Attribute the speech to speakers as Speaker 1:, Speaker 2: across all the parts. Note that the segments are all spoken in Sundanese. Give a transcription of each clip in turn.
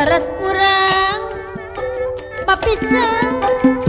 Speaker 1: terus kurang papisah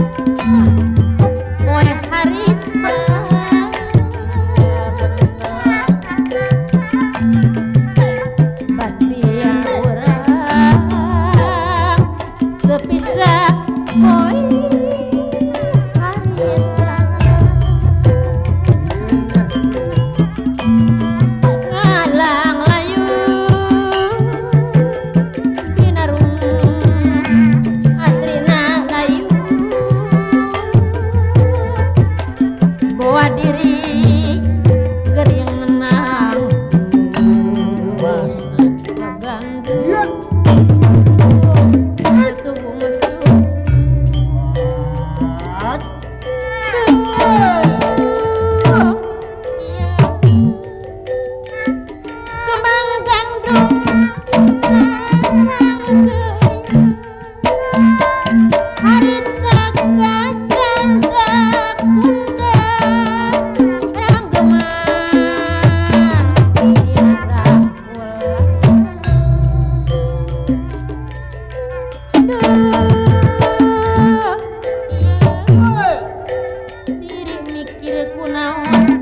Speaker 1: down.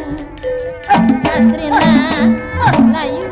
Speaker 1: Katrina, lá.